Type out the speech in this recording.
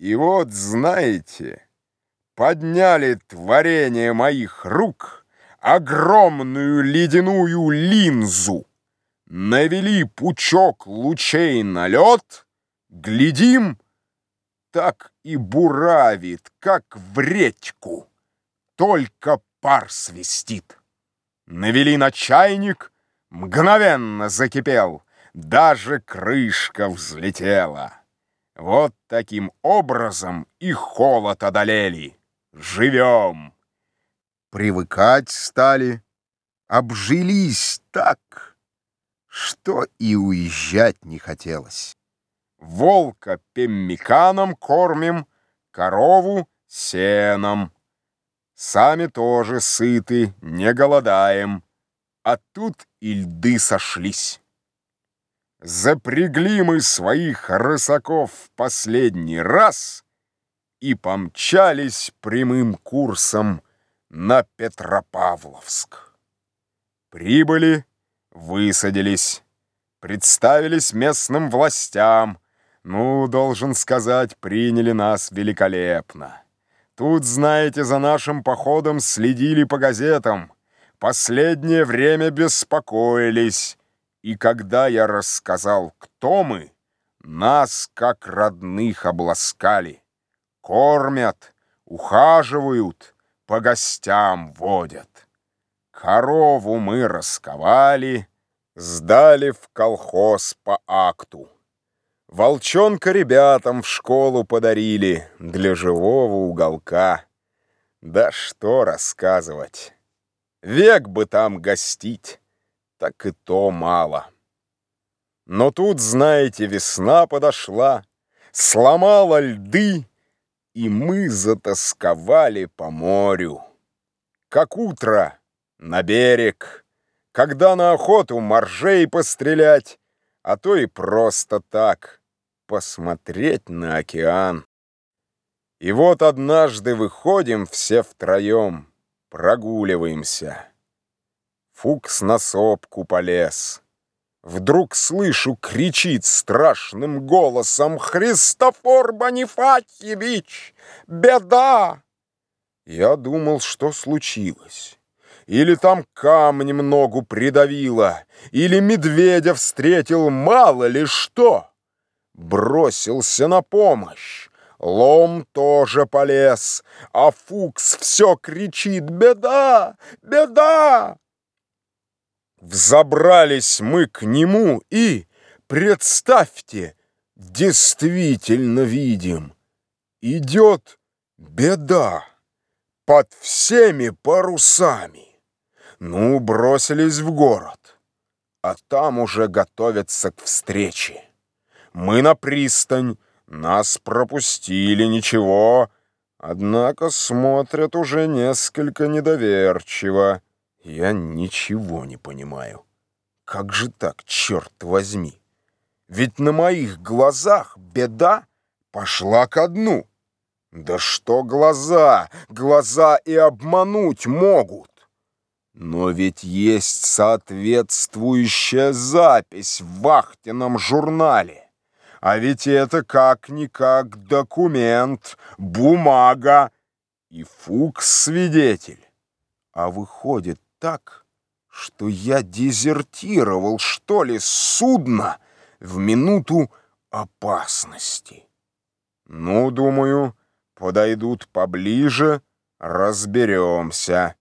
И вот, знаете, подняли творение моих рук огромную ледяную линзу, навели пучок лучей на лед, глядим, так и буравит, как в редьку, только пар свистит. Навели на чайник, мгновенно закипел, даже крышка взлетела. Вот таким образом и холод одолели. Живем. Привыкать стали, обжились так, что и уезжать не хотелось. Волка пеммиканом кормим, корову сеном. Сами тоже сыты, не голодаем, а тут и льды сошлись. Запрягли мы своих рысаков в последний раз и помчались прямым курсом на Петропавловск. Прибыли, высадились, представились местным властям. Ну, должен сказать, приняли нас великолепно. Тут, знаете, за нашим походом следили по газетам. Последнее время беспокоились. И когда я рассказал, кто мы, нас, как родных, обласкали. Кормят, ухаживают, по гостям водят. Корову мы расковали, сдали в колхоз по акту. Волчонка ребятам в школу подарили для живого уголка. Да что рассказывать, век бы там гостить так и то мало. Но тут, знаете, весна подошла, сломала льды, и мы затасковали по морю. Как утро на берег, когда на охоту моржей пострелять, а то и просто так посмотреть на океан. И вот однажды выходим все втроем, прогуливаемся. Фукс на сопку полез. Вдруг слышу, кричит страшным голосом «Христофор Бонифатьевич! Беда!» Я думал, что случилось. Или там камнем ногу придавило, или медведя встретил, мало ли что. Бросился на помощь. Лом тоже полез, а Фукс все кричит «Беда! Беда!» Взобрались мы к нему и, представьте, действительно видим, идет беда под всеми парусами. Ну, бросились в город, а там уже готовятся к встрече. Мы на пристань, нас пропустили, ничего, однако смотрят уже несколько недоверчиво. Я ничего не понимаю. Как же так, черт возьми? Ведь на моих глазах беда пошла ко дну. Да что глаза? Глаза и обмануть могут. Но ведь есть соответствующая запись в вахтенном журнале. А ведь это как-никак документ, бумага и Фукс-свидетель. А выходит так, что я дезертировал, что ли, судно в минуту опасности. Ну, думаю, подойдут поближе, разберемся.